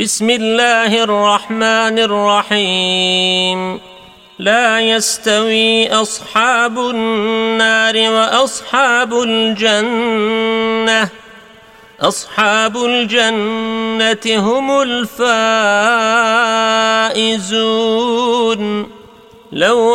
بسم الله الرحمن الرحيم. لا يستوي أصحاب النار وأصحاب الجنة. أصحاب الجنة هم الفائزون. لو